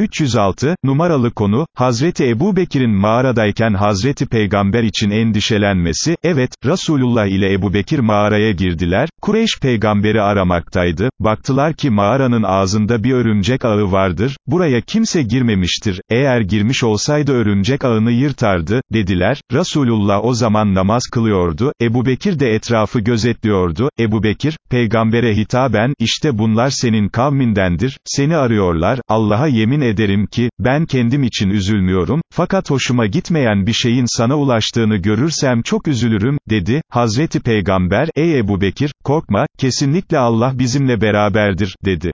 306, numaralı konu, Hazreti Ebu Bekir'in mağaradayken Hazreti Peygamber için endişelenmesi, evet, Resulullah ile Ebu Bekir mağaraya girdiler, Kureyş peygamberi aramaktaydı, baktılar ki mağaranın ağzında bir örümcek ağı vardır, buraya kimse girmemiştir, eğer girmiş olsaydı örümcek ağını yırtardı, dediler, Resulullah o zaman namaz kılıyordu, Ebu Bekir de etrafı gözetliyordu, Ebu Bekir, peygambere hitaben, işte bunlar senin kavmindendir, seni arıyorlar, Allah'a yemin ederim ki, ben kendim için üzülmüyorum, fakat hoşuma gitmeyen bir şeyin sana ulaştığını görürsem çok üzülürüm, dedi, Hazreti Peygamber, ey Ebu Bekir, korkma, kesinlikle Allah bizimle beraberdir, dedi.